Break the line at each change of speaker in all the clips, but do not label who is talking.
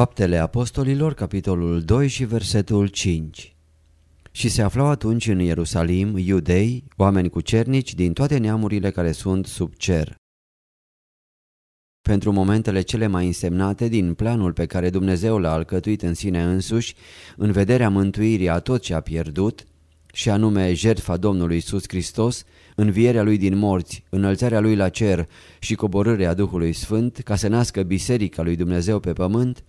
Faptele Apostolilor, capitolul 2 și versetul 5 Și se aflau atunci în Ierusalim iudei, oameni cu cernici din toate neamurile care sunt sub cer. Pentru momentele cele mai însemnate din planul pe care Dumnezeu l-a alcătuit în sine însuși, în vederea mântuirii a tot ce a pierdut, și anume jertfa Domnului Isus Hristos, învierea Lui din morți, înălțarea Lui la cer și coborârea Duhului Sfânt ca să nască Biserica Lui Dumnezeu pe pământ,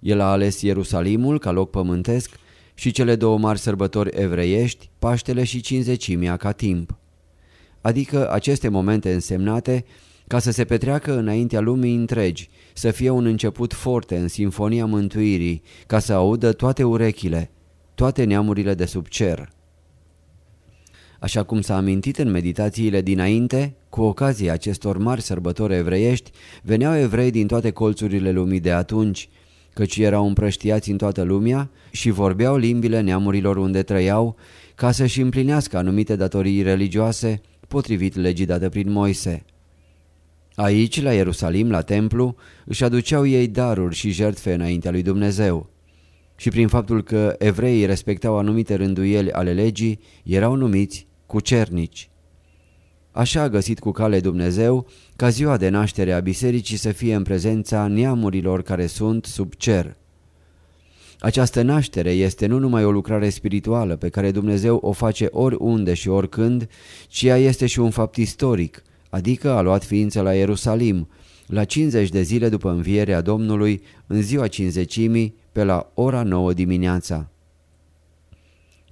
El a ales Ierusalimul ca loc pământesc și cele două mari sărbători evreiești, Paștele și Cinzecimea ca timp. Adică aceste momente însemnate ca să se petreacă înaintea lumii întregi, să fie un început forte în sinfonia mântuirii, ca să audă toate urechile, toate neamurile de sub cer. Așa cum s-a amintit în meditațiile dinainte, cu ocazia acestor mari sărbători evreiești, veneau evrei din toate colțurile lumii de atunci, căci erau împrăștiați în toată lumea și vorbeau limbile neamurilor unde trăiau, ca să-și împlinească anumite datorii religioase, potrivit legii date prin Moise. Aici, la Ierusalim, la templu, își aduceau ei daruri și jertfe înaintea lui Dumnezeu. Și prin faptul că evreii respectau anumite rânduieli ale legii, erau numiți cucernici. Așa a găsit cu cale Dumnezeu ca ziua de naștere a bisericii să fie în prezența neamurilor care sunt sub cer. Această naștere este nu numai o lucrare spirituală pe care Dumnezeu o face oriunde și oricând, ci ea este și un fapt istoric, adică a luat ființă la Ierusalim, la 50 de zile după învierea Domnului, în ziua cinzecimii, pe la ora 9 dimineața.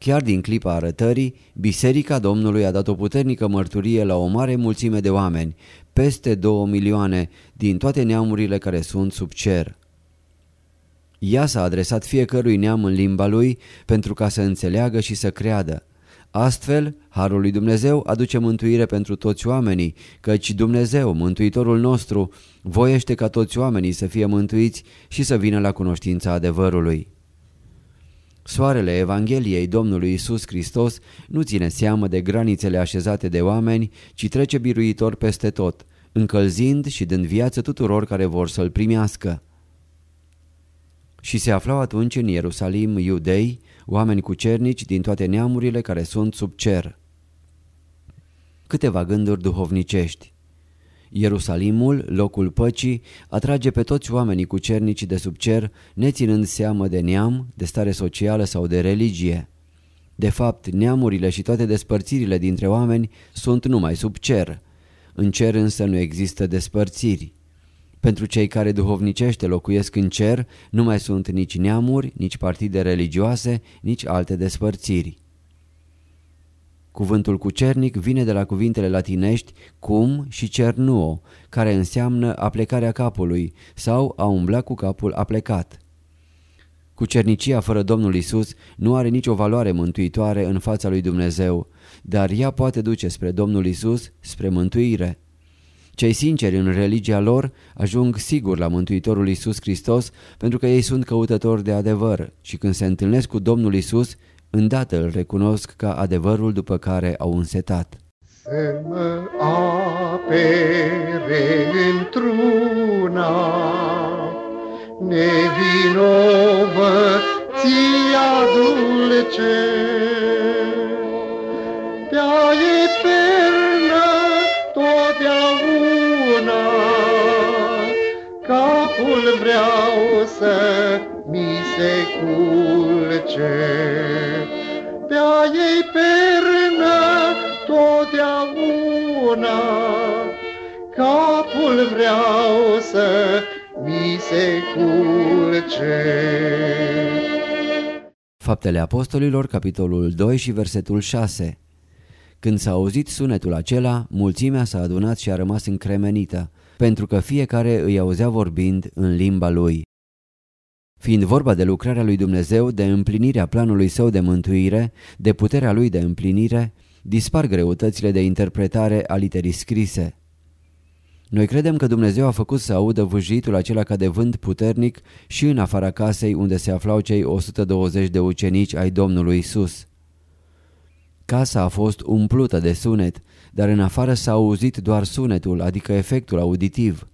Chiar din clipa arătării, Biserica Domnului a dat o puternică mărturie la o mare mulțime de oameni, peste două milioane, din toate neamurile care sunt sub cer. Ea s-a adresat fiecărui neam în limba lui pentru ca să înțeleagă și să creadă. Astfel, Harul lui Dumnezeu aduce mântuire pentru toți oamenii, căci Dumnezeu, Mântuitorul nostru, voiește ca toți oamenii să fie mântuiți și să vină la cunoștința adevărului. Soarele Evangheliei Domnului Isus Hristos nu ține seamă de granițele așezate de oameni, ci trece biruitor peste tot, încălzind și dând viață tuturor care vor să-L primească. Și se aflau atunci în Ierusalim iudei, oameni cu cernici din toate neamurile care sunt sub cer. Câteva gânduri duhovnicești. Ierusalimul, locul păcii, atrage pe toți oamenii cu cernici de sub cer, neținând seamă de neam, de stare socială sau de religie. De fapt, neamurile și toate despărțirile dintre oameni sunt numai sub cer. În cer însă nu există despărțiri. Pentru cei care duhovnicește locuiesc în cer, nu mai sunt nici neamuri, nici partide religioase, nici alte despărțiri. Cuvântul cucernic vine de la cuvintele latinești cum și cernuo, care înseamnă aplecarea capului sau a umbla cu capul aplecat. Cucernicia fără Domnul Isus nu are nicio valoare mântuitoare în fața lui Dumnezeu, dar ea poate duce spre Domnul Isus, spre mântuire. Cei sinceri în religia lor ajung sigur la Mântuitorul Isus Hristos pentru că ei sunt căutători de adevăr și când se întâlnesc cu Domnul Isus, îndată îl recunosc ca adevărul după care au însetat.
Să mă apere într-una nevinovăția dulce de-a eternă totdeauna capul vreau să mi se culce. Pe-a ei pernă totdeauna, capul vreau să mi se culce.
Faptele Apostolilor, capitolul 2 și versetul 6 Când s-a auzit sunetul acela, mulțimea s-a adunat și a rămas încremenită, pentru că fiecare îi auzea vorbind în limba lui. Fiind vorba de lucrarea lui Dumnezeu, de împlinirea planului său de mântuire, de puterea lui de împlinire, dispar greutățile de interpretare a literii scrise. Noi credem că Dumnezeu a făcut să audă vâjitul acela ca de vânt puternic și în afara casei unde se aflau cei 120 de ucenici ai Domnului Isus. Casa a fost umplută de sunet, dar în afară s-a auzit doar sunetul, adică efectul auditiv.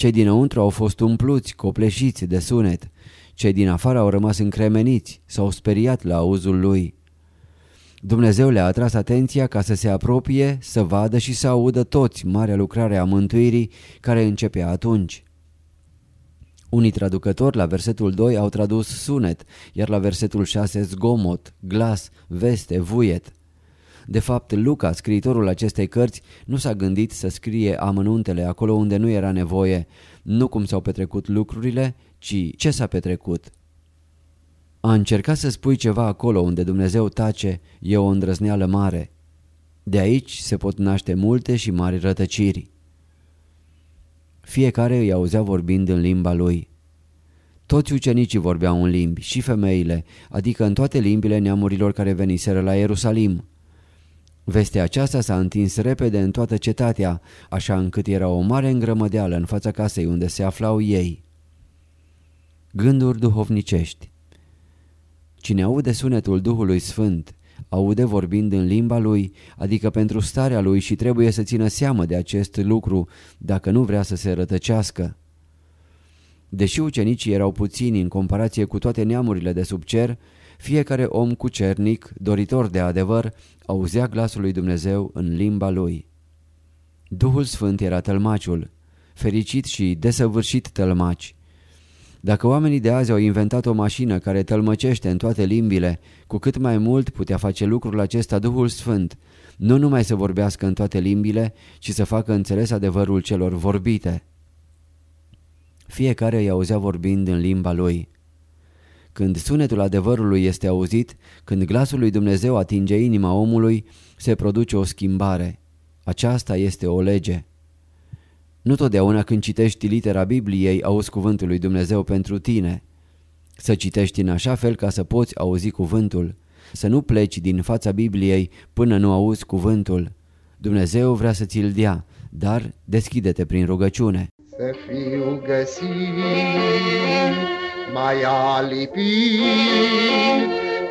Cei dinăuntru au fost umpluți, copleșiți de sunet. Cei din afară au rămas încremeniți, s-au speriat la auzul lui. Dumnezeu le-a atras atenția ca să se apropie, să vadă și să audă toți marea lucrare a mântuirii care începea atunci. Unii traducători la versetul 2 au tradus sunet, iar la versetul 6 zgomot, glas, veste, vuiet. De fapt, Luca, scriitorul acestei cărți, nu s-a gândit să scrie amănuntele acolo unde nu era nevoie, nu cum s-au petrecut lucrurile, ci ce s-a petrecut. A încerca să spui ceva acolo unde Dumnezeu tace e o îndrăzneală mare. De aici se pot naște multe și mari rătăciri. Fiecare îi auzea vorbind în limba lui. Toți ucenicii vorbeau în limbi, și femeile, adică în toate limbile neamurilor care veniseră la Ierusalim. Vestea aceasta s-a întins repede în toată cetatea, așa încât era o mare îngrămădeală în fața casei unde se aflau ei. Gânduri duhovnicești Cine aude sunetul Duhului Sfânt, aude vorbind în limba lui, adică pentru starea lui și trebuie să țină seamă de acest lucru dacă nu vrea să se rătăcească. Deși ucenicii erau puțini în comparație cu toate neamurile de sub cer, fiecare om cucernic, doritor de adevăr, auzea glasul lui Dumnezeu în limba lui. Duhul Sfânt era tălmaciul, fericit și desăvârșit tălmaci. Dacă oamenii de azi au inventat o mașină care tălmăcește în toate limbile, cu cât mai mult putea face lucrul acesta Duhul Sfânt, nu numai să vorbească în toate limbile, ci să facă înțeles adevărul celor vorbite. Fiecare îi auzea vorbind în limba lui. Când sunetul adevărului este auzit, când glasul lui Dumnezeu atinge inima omului, se produce o schimbare. Aceasta este o lege. Nu totdeauna când citești litera Bibliei auzi cuvântul lui Dumnezeu pentru tine. Să citești în așa fel ca să poți auzi cuvântul. Să nu pleci din fața Bibliei până nu auzi cuvântul. Dumnezeu vrea să ți-l dea, dar deschide-te prin rugăciune.
Să fiu găsit, mai alipit,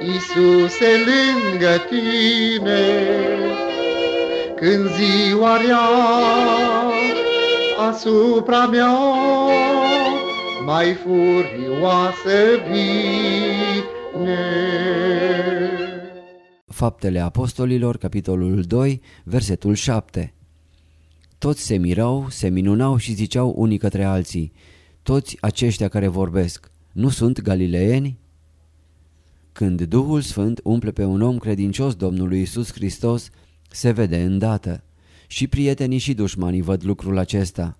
Iisuse lângă tine, când ziua rea asupra mea mai furioasă vine.
Faptele Apostolilor, capitolul 2, versetul 7 Toți se mirau, se minunau și ziceau unii către alții, toți aceștia care vorbesc, nu sunt galileeni? Când Duhul Sfânt umple pe un om credincios Domnului Isus Hristos, se vede îndată. Și prietenii și dușmanii văd lucrul acesta.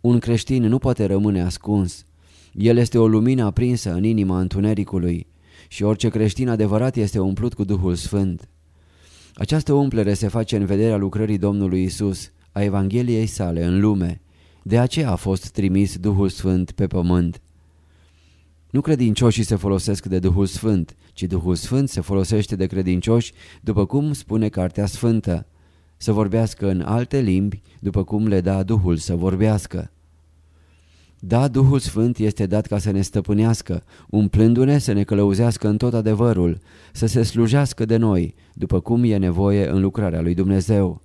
Un creștin nu poate rămâne ascuns. El este o lumină aprinsă în inima întunericului și orice creștin adevărat este umplut cu Duhul Sfânt. Această umplere se face în vederea lucrării Domnului Isus, a Evangheliei sale în lume. De aceea a fost trimis Duhul Sfânt pe pământ. Nu credincioșii se folosesc de Duhul Sfânt, ci Duhul Sfânt se folosește de credincioși, după cum spune Cartea Sfântă să vorbească în alte limbi, după cum le da Duhul să vorbească. Da, Duhul Sfânt este dat ca să ne stăpânească, umplându-ne să ne călăuzească în tot adevărul, să se slujească de noi, după cum e nevoie în lucrarea lui Dumnezeu.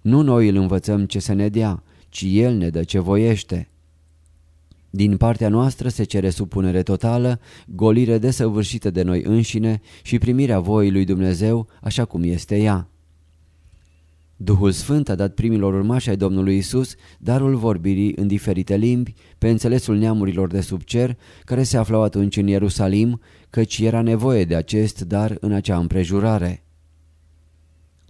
Nu noi îl învățăm ce să ne dea, ci El ne dă ce voiește. Din partea noastră se cere supunere totală, golire desăvârșită de noi înșine și primirea voii lui Dumnezeu așa cum este ea. Duhul Sfânt a dat primilor urmași ai Domnului Isus darul vorbirii în diferite limbi, pe înțelesul neamurilor de sub cer, care se aflau atunci în Ierusalim, căci era nevoie de acest dar în acea împrejurare.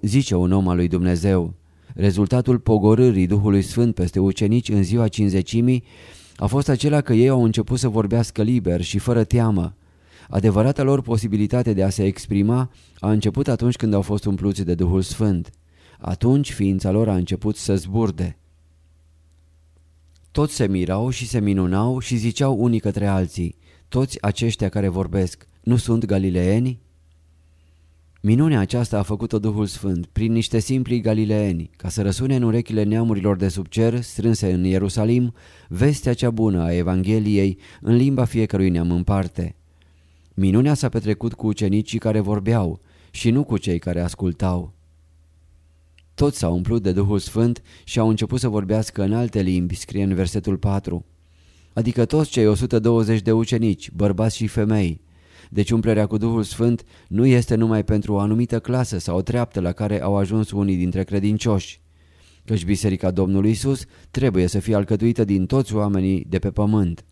Zice un om al lui Dumnezeu, rezultatul pogorârii Duhului Sfânt peste ucenici în ziua cinzecimii a fost acela că ei au început să vorbească liber și fără teamă. Adevărata lor posibilitate de a se exprima a început atunci când au fost umpluți de Duhul Sfânt. Atunci ființa lor a început să zburde. Toți se mirau și se minunau și ziceau unii către alții, toți aceștia care vorbesc, nu sunt galileeni? Minunea aceasta a făcut-o Duhul Sfânt prin niște simpli galileeni, ca să răsune în urechile neamurilor de sub cer, strânse în Ierusalim, vestea cea bună a Evangheliei în limba fiecărui neam în parte. Minunea s-a petrecut cu ucenicii care vorbeau și nu cu cei care ascultau. Toți s-au umplut de Duhul Sfânt și au început să vorbească în alte limbi, scrie în versetul 4. Adică toți cei 120 de ucenici, bărbați și femei. Deci umplerea cu Duhul Sfânt nu este numai pentru o anumită clasă sau o treaptă la care au ajuns unii dintre credincioși. Căci Biserica Domnului Isus trebuie să fie alcătuită din toți oamenii de pe pământ.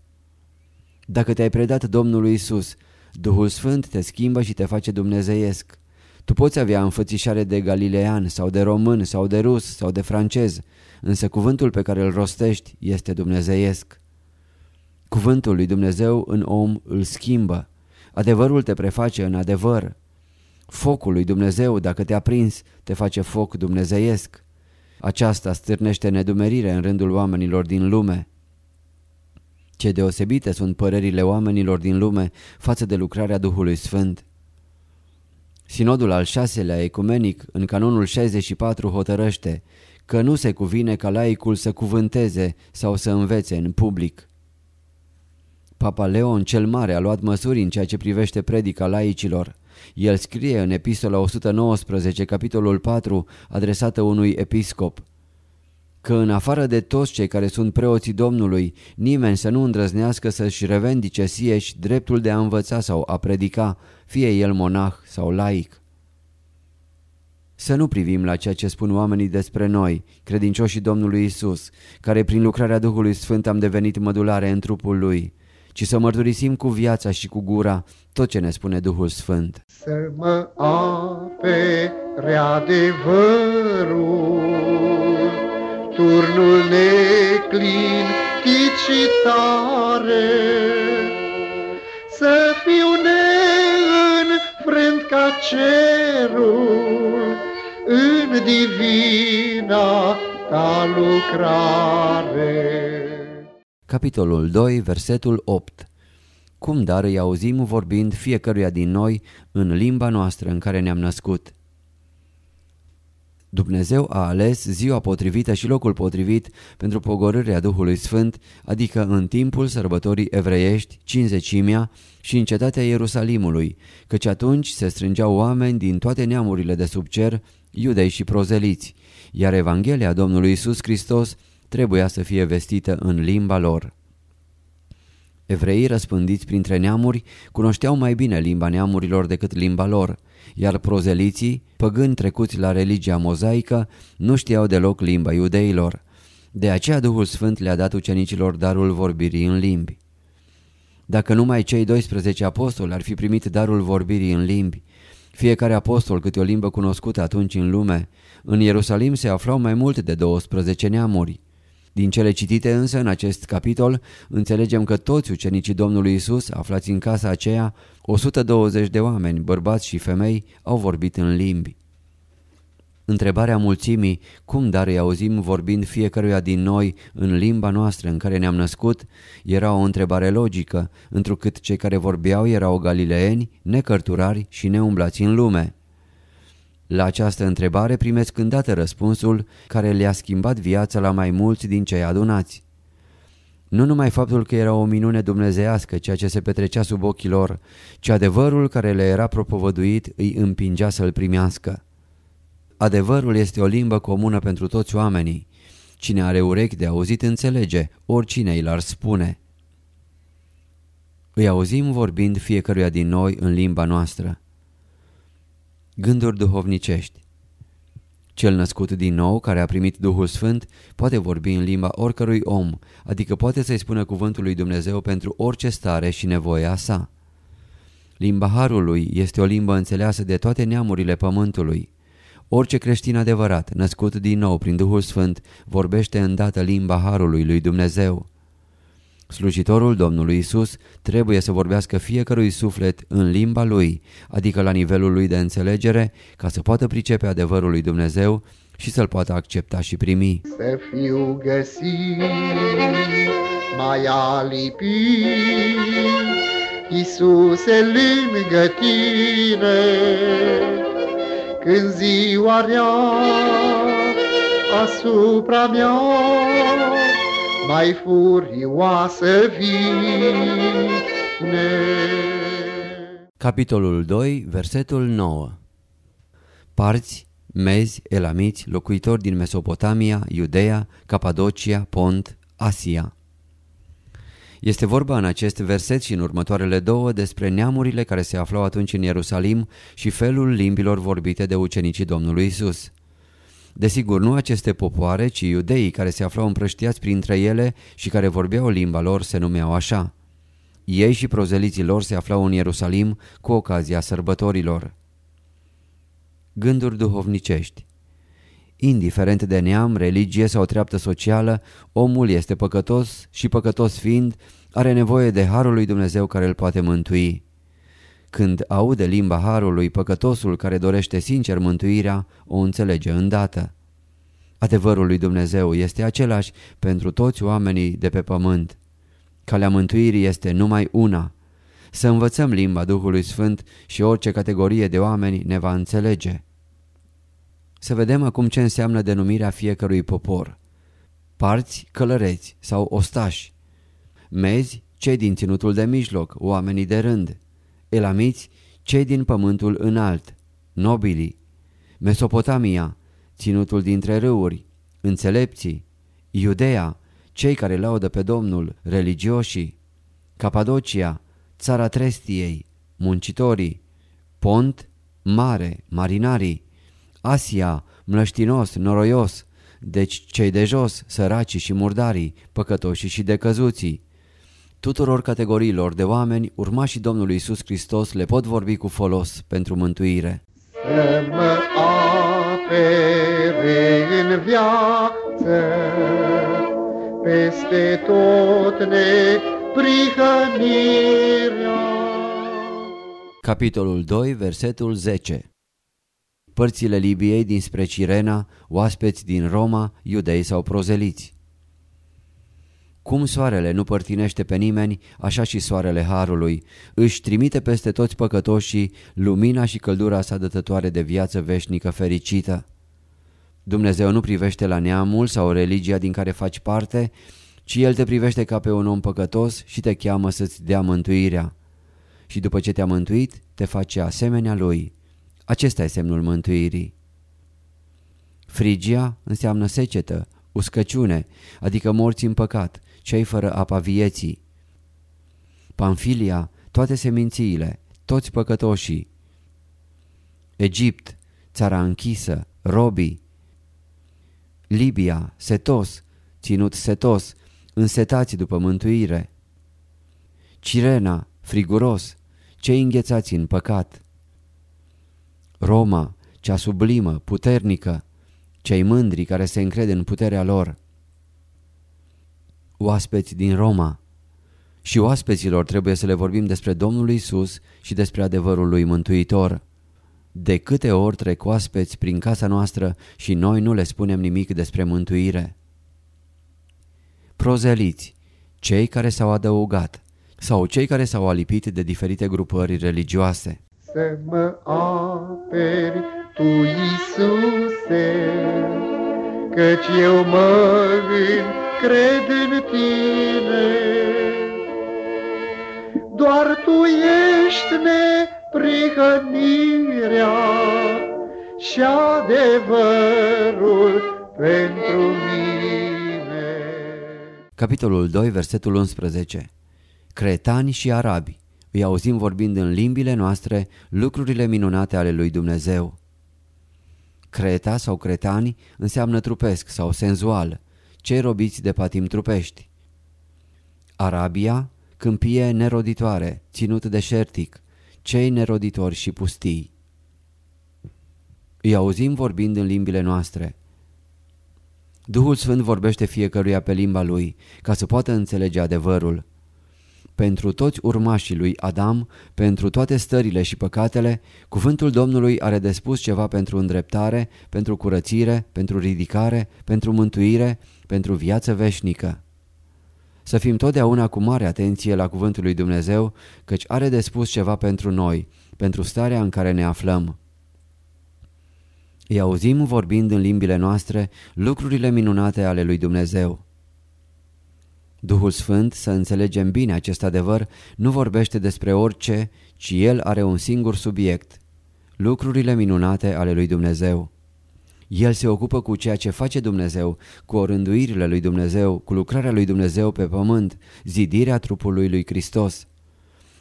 Dacă te-ai predat Domnului Isus, Duhul Sfânt te schimbă și te face dumnezeiesc. Tu poți avea înfățișare de galilean sau de român sau de rus sau de francez, însă cuvântul pe care îl rostești este dumnezeiesc. Cuvântul lui Dumnezeu în om îl schimbă. Adevărul te preface în adevăr. Focul lui Dumnezeu, dacă te-a prins, te face foc dumnezeiesc. Aceasta stârnește nedumerire în rândul oamenilor din lume. Ce deosebite sunt părerile oamenilor din lume față de lucrarea Duhului Sfânt. Sinodul al șaselea ecumenic în canonul 64 hotărăște că nu se cuvine ca laicul să cuvânteze sau să învețe în public. Papa Leon cel Mare a luat măsuri în ceea ce privește predica laicilor. El scrie în epistola 119, capitolul 4, adresată unui episcop că în afară de toți cei care sunt preoții Domnului, nimeni să nu îndrăznească să-și revendice sieși dreptul de a învăța sau a predica, fie el monah sau laic. Să nu privim la ceea ce spun oamenii despre noi, credincioșii Domnului Isus, care prin lucrarea Duhului Sfânt am devenit mădulare în trupul Lui, ci să mărturisim cu viața și cu gura tot ce ne spune Duhul Sfânt.
Să mă apere adevărul, turnul neclintit și tare, să fiu neînfrânt ca cerul în divina ta lucrare.
Capitolul 2, versetul 8 Cum dar îi auzim vorbind fiecăruia din noi în limba noastră în care ne-am născut? Dumnezeu a ales ziua potrivită și locul potrivit pentru pogorârea Duhului Sfânt, adică în timpul sărbătorii evreiești, cinzecimea și în cetatea Ierusalimului, căci atunci se strângeau oameni din toate neamurile de sub cer, iudei și prozeliți, iar Evanghelia Domnului Isus Hristos trebuia să fie vestită în limba lor. Evreii răspândiți printre neamuri cunoșteau mai bine limba neamurilor decât limba lor, iar prozeliții, păgâni trecuți la religia mozaică, nu știau deloc limba iudeilor. De aceea Duhul Sfânt le-a dat ucenicilor darul vorbirii în limbi. Dacă numai cei 12 apostoli ar fi primit darul vorbirii în limbi, fiecare apostol câte o limbă cunoscută atunci în lume, în Ierusalim se aflau mai mult de 12 neamuri. Din cele citite însă în acest capitol, înțelegem că toți ucenicii Domnului Isus, aflați în casa aceea, 120 de oameni, bărbați și femei, au vorbit în limbi. Întrebarea mulțimii, cum dar îi auzim vorbind fiecăruia din noi în limba noastră în care ne-am născut, era o întrebare logică, întrucât cei care vorbeau erau galileeni, necărturari și neumblați în lume. La această întrebare primesc îndată răspunsul care le-a schimbat viața la mai mulți din cei adunați. Nu numai faptul că era o minune dumnezeiască ceea ce se petrecea sub ochii lor, ci adevărul care le era propovăduit îi împingea să-l primească. Adevărul este o limbă comună pentru toți oamenii. Cine are urechi de auzit înțelege, oricine îi l-ar spune. Îi auzim vorbind fiecăruia din noi în limba noastră. Gânduri duhovnicești Cel născut din nou, care a primit Duhul Sfânt, poate vorbi în limba oricărui om, adică poate să-i spună cuvântul lui Dumnezeu pentru orice stare și nevoie a sa. Limba Harului este o limbă înțeleasă de toate neamurile pământului. Orice creștin adevărat, născut din nou prin Duhul Sfânt, vorbește îndată limba Harului lui Dumnezeu. Slujitorul Domnului Isus trebuie să vorbească fiecărui suflet în limba lui, adică la nivelul lui de înțelegere, ca să poată pricepe adevărul lui Dumnezeu și să-l poată accepta și primi.
Să fiu găsit mai alipit, Iisuse lângă tine, când ziua rea asupra mea mai furioasă vine.
Capitolul 2, versetul 9 Parți, mezi, elamiți, locuitori din Mesopotamia, Iudeea, Capadocia, Pont, Asia. Este vorba în acest verset și în următoarele două despre neamurile care se aflau atunci în Ierusalim și felul limbilor vorbite de ucenicii Domnului Isus. Desigur, nu aceste popoare, ci iudeii care se aflau împrăștiați printre ele și care vorbeau limba lor se numeau așa. Ei și prozeliții lor se aflau în Ierusalim cu ocazia sărbătorilor. Gânduri duhovnicești Indiferent de neam, religie sau treaptă socială, omul este păcătos și păcătos fiind, are nevoie de Harul lui Dumnezeu care îl poate mântui. Când aude limba Harului, păcătosul care dorește sincer mântuirea, o înțelege îndată. Adevărul lui Dumnezeu este același pentru toți oamenii de pe pământ. Calea mântuirii este numai una. Să învățăm limba Duhului Sfânt și orice categorie de oameni ne va înțelege. Să vedem acum ce înseamnă denumirea fiecărui popor. Parți, călăreți sau ostași. Mezi, cei din ținutul de mijloc, oamenii de rând. Elamiți, cei din pământul înalt. Nobilii. Mesopotamia, ținutul dintre râuri. Înțelepții. Iudea, cei care laudă pe Domnul, religioșii. Capadocia, țara Trestiei, muncitorii. Pont, mare, marinarii. Asia, mlăștinos, noroios, deci cei de jos, săracii și murdarii, păcătoșii și decăzuții. Tuturor categoriilor de oameni, urmașii Domnului Isus Hristos le pot vorbi cu folos pentru mântuire.
Să mă apere în viață, peste tot neprihănirea.
Capitolul 2, versetul 10 părțile Libiei dinspre Cirena, oaspeți din Roma, iudei sau prozeliți. Cum soarele nu părtinește pe nimeni, așa și soarele Harului își trimite peste toți păcătoșii lumina și căldura sa dătătoare de viață veșnică fericită. Dumnezeu nu privește la neamul sau religia din care faci parte, ci El te privește ca pe un om păcătos și te cheamă să-ți dea mântuirea. Și după ce te-a mântuit, te face asemenea Lui. Acesta e semnul mântuirii. Frigia înseamnă secetă, uscăciune, adică morți în păcat, cei fără apa vieții. Pamfilia, toate semințiile, toți păcătoșii. Egipt, țara închisă, robii. Libia, setos, ținut setos, însetați după mântuire. Cirena, friguros, cei înghețați în păcat. Roma, cea sublimă, puternică, cei mândri care se încred în puterea lor. Oaspeți din Roma și oaspeților trebuie să le vorbim despre Domnul Isus și despre adevărul lui mântuitor. De câte ori trec oaspeți prin casa noastră și noi nu le spunem nimic despre mântuire. Prozeliți, cei care s-au adăugat sau cei care s-au alipit de diferite grupări religioase
să mă aperi Tu, Iisuse, căci eu mă încred în Tine. Doar Tu ești neprihănirea și adevărul pentru mine.
Capitolul 2, versetul 11 Cretani și arabi îi auzim vorbind în limbile noastre lucrurile minunate ale lui Dumnezeu. Creta sau cretani înseamnă trupesc sau senzual, cei robiți de patim trupești. Arabia, câmpie neroditoare, ținut deșertic, cei neroditori și pustii. Îi auzim vorbind în limbile noastre. Duhul Sfânt vorbește fiecăruia pe limba lui, ca să poată înțelege adevărul. Pentru toți urmașii lui Adam, pentru toate stările și păcatele, cuvântul Domnului are de spus ceva pentru îndreptare, pentru curățire, pentru ridicare, pentru mântuire, pentru viață veșnică. Să fim totdeauna cu mare atenție la cuvântul lui Dumnezeu, căci are de spus ceva pentru noi, pentru starea în care ne aflăm. Îi auzim vorbind în limbile noastre lucrurile minunate ale lui Dumnezeu. Duhul Sfânt, să înțelegem bine acest adevăr, nu vorbește despre orice, ci El are un singur subiect, lucrurile minunate ale lui Dumnezeu. El se ocupă cu ceea ce face Dumnezeu, cu orânduirile lui Dumnezeu, cu lucrarea lui Dumnezeu pe pământ, zidirea trupului lui Hristos.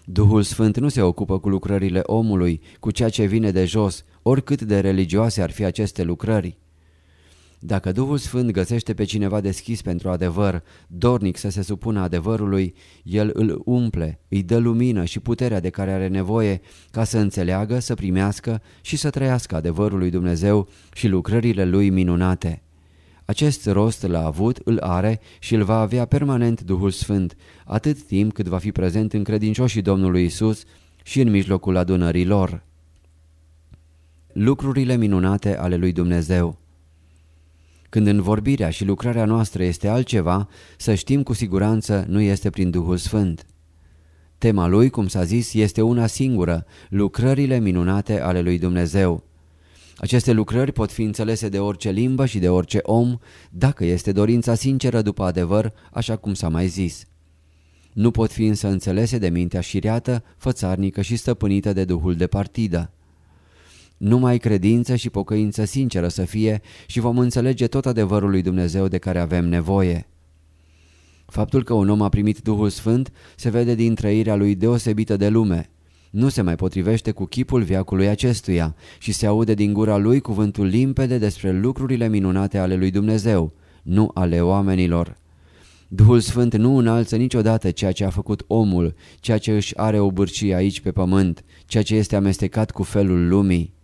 Duhul Sfânt nu se ocupă cu lucrările omului, cu ceea ce vine de jos, oricât de religioase ar fi aceste lucrări. Dacă Duhul Sfânt găsește pe cineva deschis pentru adevăr, dornic să se supună adevărului, El îl umple, îi dă lumină și puterea de care are nevoie ca să înțeleagă, să primească și să trăiască adevărul lui Dumnezeu și lucrările lui minunate. Acest rost l-a avut, îl are și îl va avea permanent Duhul Sfânt, atât timp cât va fi prezent în credincioșii Domnului Isus și în mijlocul adunării lor. Lucrurile minunate ale lui Dumnezeu când în vorbirea și lucrarea noastră este altceva, să știm cu siguranță nu este prin Duhul Sfânt. Tema lui, cum s-a zis, este una singură, lucrările minunate ale lui Dumnezeu. Aceste lucrări pot fi înțelese de orice limbă și de orice om, dacă este dorința sinceră după adevăr, așa cum s-a mai zis. Nu pot fi însă înțelese de mintea șiriată, fățarnică și stăpânită de duhul de partidă. Numai credință și pocăință sinceră să fie și vom înțelege tot adevărul lui Dumnezeu de care avem nevoie. Faptul că un om a primit Duhul Sfânt se vede din trăirea lui deosebită de lume. Nu se mai potrivește cu chipul viacului acestuia și se aude din gura lui cuvântul limpede despre lucrurile minunate ale lui Dumnezeu, nu ale oamenilor. Duhul Sfânt nu înalță niciodată ceea ce a făcut omul, ceea ce își are o bârcie aici pe pământ, ceea ce este amestecat cu felul lumii.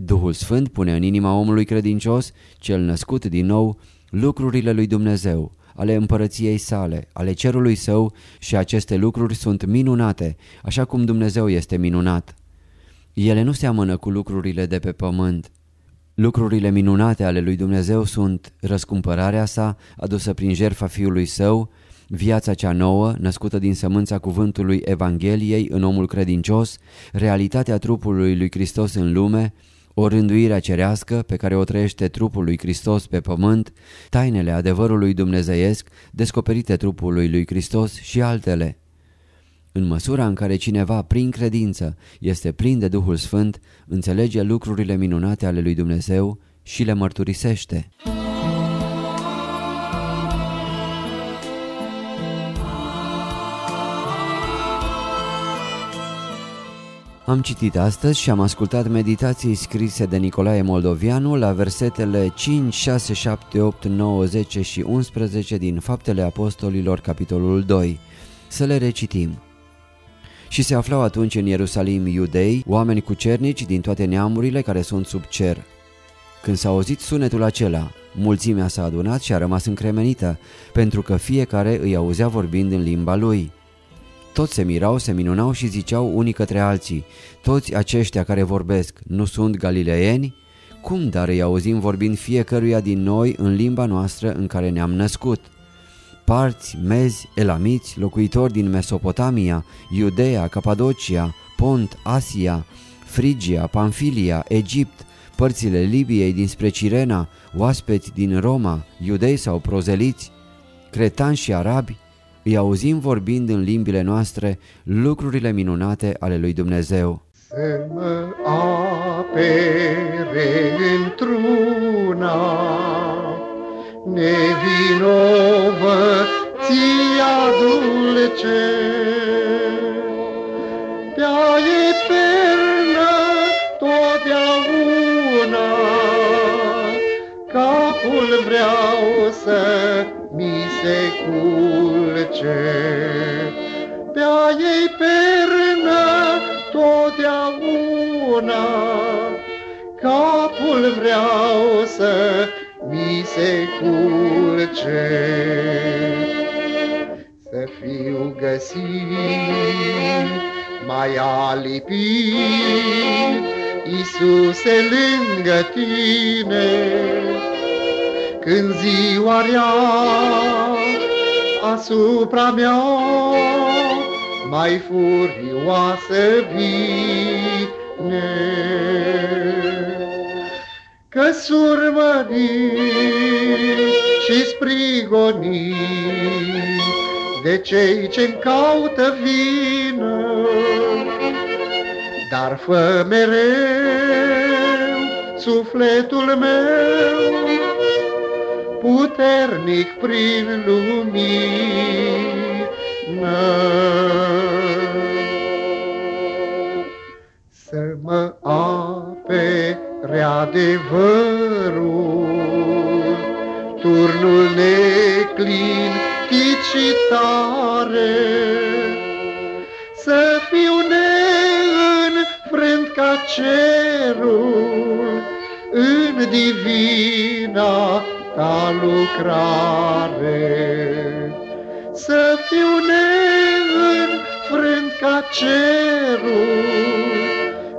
Duhul Sfânt pune în inima omului credincios, cel născut din nou, lucrurile lui Dumnezeu, ale împărăției sale, ale cerului său și aceste lucruri sunt minunate, așa cum Dumnezeu este minunat. Ele nu seamănă cu lucrurile de pe pământ. Lucrurile minunate ale lui Dumnezeu sunt răscumpărarea sa, adusă prin jertfa Fiului Său, viața cea nouă, născută din sămânța cuvântului Evangheliei în omul credincios, realitatea trupului lui Hristos în lume, o rânduire cerească pe care o trăiește trupul lui Hristos pe pământ, tainele adevărului dumnezeiesc descoperite trupului lui Hristos și altele. În măsura în care cineva, prin credință, este plin de Duhul Sfânt, înțelege lucrurile minunate ale lui Dumnezeu și le mărturisește. Am citit astăzi și am ascultat meditații scrise de Nicolae Moldovianu la versetele 5, 6, 7, 8, 9, 10 și 11 din Faptele Apostolilor, capitolul 2. Să le recitim. Și se aflau atunci în Ierusalim iudei, oameni cucernici din toate neamurile care sunt sub cer. Când s-a auzit sunetul acela, mulțimea s-a adunat și a rămas încremenită, pentru că fiecare îi auzea vorbind în limba lui. Toți se mirau, se minunau și ziceau unii către alții, toți aceștia care vorbesc nu sunt galileeni? Cum dar îi auzim vorbind fiecăruia din noi în limba noastră în care ne-am născut? Parți, mezi, elamiți, locuitori din Mesopotamia, Iudeea, Capadocia, Pont, Asia, Frigia, Pamfilia, Egipt, părțile Libiei dinspre Cirena, oaspeți din Roma, iudei sau prozeliți, cretanși și arabi, îi auzim vorbind în limbile noastre lucrurile minunate ale lui Dumnezeu.
Să mă apere într-una nevinovăția dulce, pe-a eternă totdeauna. capul vreau să mi se culce. Pe-a ei pernă totdeauna, capul vreau să mi se culce. Să fiu găsit mai alipit, Iisuse lângă tine, când ziua rea asupra mea mai furioasă vine. Că surmăni și sprigoni de cei ce-mi caută vină, dar fă mereu sufletul meu puternic prin lumină. Să mă apere adevărul, turnul neclin, și tare, să fiu neînfrânt ca cerul în divina ta lucrare. Să fiu neînfrânt ca cerul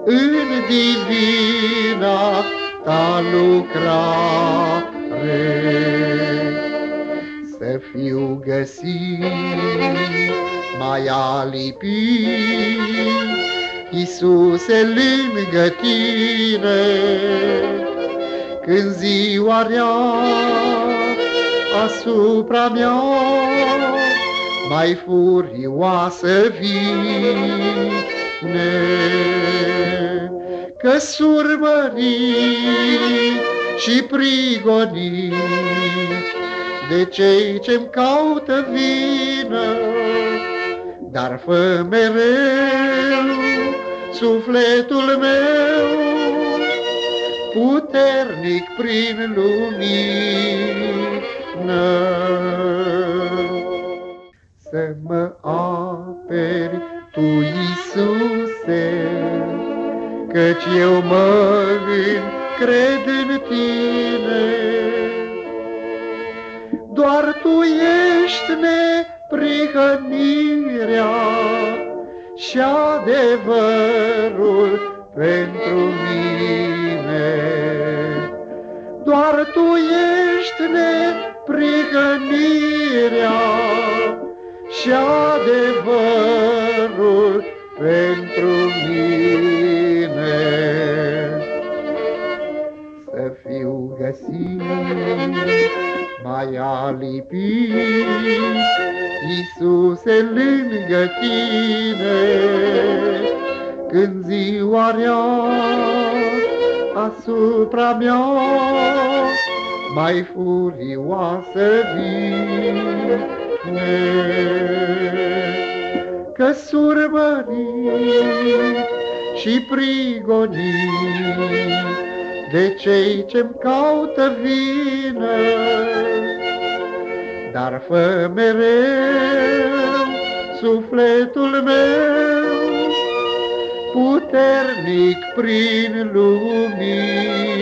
în divina ta lucrare să fiu găsit mai alipit. Iisuse lângă tine, când ziua rea asupra mea mai furioasă vine, că surmărit și prigonit de cei ce-mi caută vină, dar fă mereu sufletul meu puternic prin lumină. Să mă aperi Tu, Iisuse, căci eu mă încred în Tine, doar Tu ești neprihănirea și adevărul pentru mine. Doar Tu ești neprihănirea și adevărul pentru mine. Să fiu găsit mai alipit, Iisuse lângă tine, când ziua rea asupra mea mai furioasă vine. Că surmărit și prigonit de cei ce-mi caută vină, dar fă mereu sufletul meu puternic prin lumină.